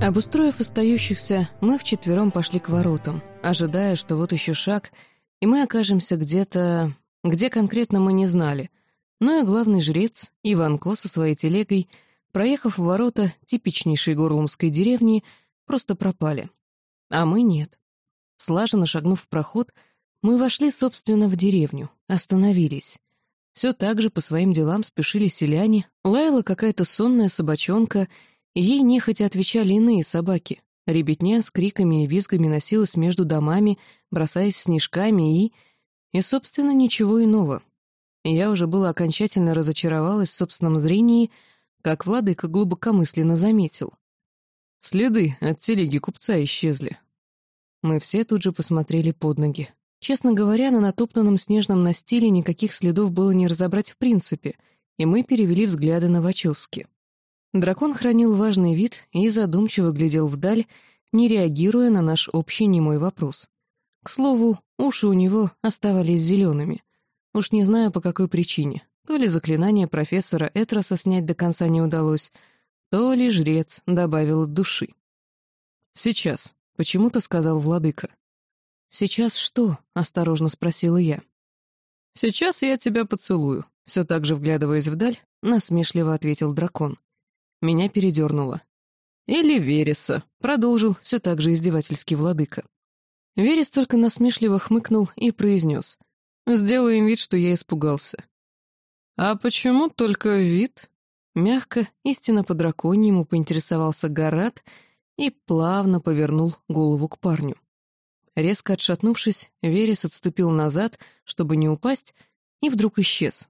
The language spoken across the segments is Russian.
Обустроив остающихся, мы вчетвером пошли к воротам, ожидая, что вот еще шаг, и мы окажемся где-то... Где конкретно мы не знали. Но и главный жрец, Иванко со своей телегой, проехав ворота типичнейшей горлумской деревни, просто пропали. А мы нет. Слаженно шагнув в проход, мы вошли, собственно, в деревню, остановились. Все так же по своим делам спешили селяне, лаяла какая-то сонная собачонка — Ей нехотя отвечали иные собаки. Ребятня с криками и визгами носилась между домами, бросаясь снежками и... И, собственно, ничего иного. Я уже было окончательно разочаровалась в собственном зрении, как владыка глубокомысленно заметил. Следы от телеги купца исчезли. Мы все тут же посмотрели под ноги. Честно говоря, на натоптанном снежном настиле никаких следов было не разобрать в принципе, и мы перевели взгляды на Вачовски. Дракон хранил важный вид и задумчиво глядел вдаль, не реагируя на наш общий немой вопрос. К слову, уши у него оставались зелеными. Уж не знаю, по какой причине. То ли заклинание профессора Этроса снять до конца не удалось, то ли жрец добавил от души. «Сейчас», — почему-то сказал владыка. «Сейчас что?» — осторожно спросила я. «Сейчас я тебя поцелую», — все так же вглядываясь вдаль, насмешливо ответил дракон. Меня передернуло. «Или Вереса», — продолжил все так же издевательский владыка. Верес только насмешливо хмыкнул и произнес. «Сделаем вид, что я испугался». «А почему только вид?» Мягко, истинно по-драконьему поинтересовался Гарат и плавно повернул голову к парню. Резко отшатнувшись, Верес отступил назад, чтобы не упасть, и вдруг исчез.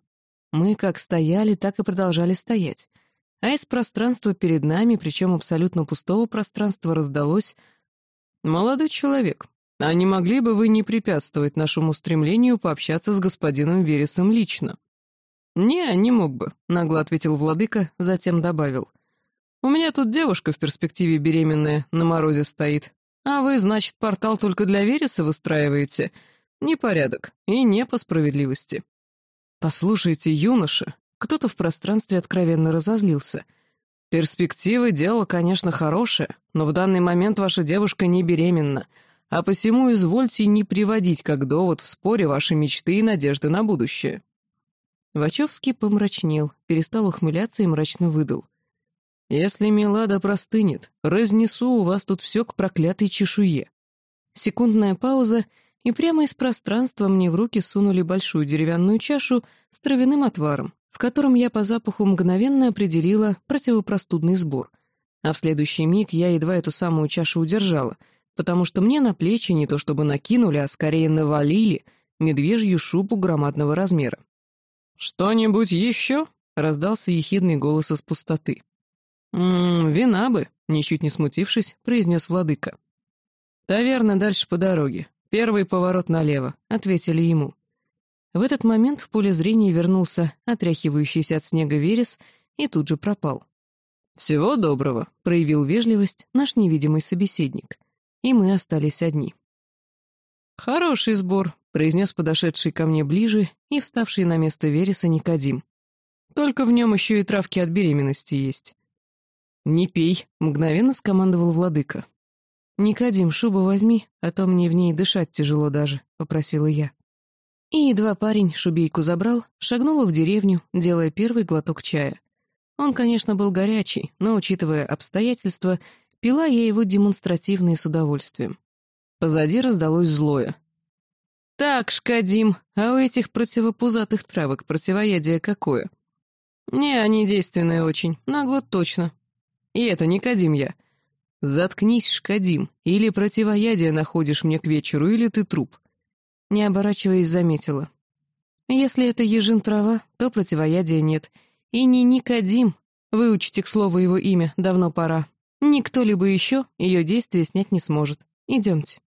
Мы как стояли, так и продолжали стоять а из пространства перед нами, причем абсолютно пустого пространства, раздалось «Молодой человек, а не могли бы вы не препятствовать нашему стремлению пообщаться с господином Вересом лично?» «Не, не мог бы», — нагло ответил владыка, затем добавил. «У меня тут девушка в перспективе беременная на морозе стоит, а вы, значит, портал только для Вереса выстраиваете? Непорядок и не по справедливости». «Послушайте, юноша», кто-то в пространстве откровенно разозлился. «Перспективы — дело, конечно, хорошее, но в данный момент ваша девушка не беременна, а посему извольте не приводить как довод в споре ваши мечты и надежды на будущее». Вачовский помрачнел, перестал ухмыляться и мрачно выдал. «Если Милада простынет, разнесу у вас тут все к проклятой чешуе». Секундная пауза, и прямо из пространства мне в руки сунули большую деревянную чашу с травяным отваром, в котором я по запаху мгновенно определила противопростудный сбор. А в следующий миг я едва эту самую чашу удержала, потому что мне на плечи не то чтобы накинули, а скорее навалили медвежью шубу громадного размера. «Что-нибудь еще?» — раздался ехидный голос из пустоты. «Ммм, вина бы», — ничуть не смутившись, произнес владыка. «Таверна дальше по дороге. Первый поворот налево», — ответили ему. В этот момент в поле зрения вернулся отряхивающийся от снега верес и тут же пропал. «Всего доброго», — проявил вежливость наш невидимый собеседник. И мы остались одни. «Хороший сбор», — произнес подошедший ко мне ближе и вставший на место вереса Никодим. «Только в нем еще и травки от беременности есть». «Не пей», — мгновенно скомандовал владыка. «Никодим, шубу возьми, а то мне в ней дышать тяжело даже», — попросила я. И едва парень шубейку забрал, шагнула в деревню, делая первый глоток чая. Он, конечно, был горячий, но, учитывая обстоятельства, пила я его демонстративно и с удовольствием. Позади раздалось злое. «Так, Шкадим, а у этих противопузатых травок противоядие какое?» «Не, они действенные очень, на год точно. И это не Кадим я. Заткнись, Шкадим, или противоядие находишь мне к вечеру, или ты труп не оборачиваясь, заметила. Если это ежин трава, то противоядия нет. И не Никодим, выучите к слову его имя, давно пора. Никто либо еще ее действие снять не сможет. Идемте.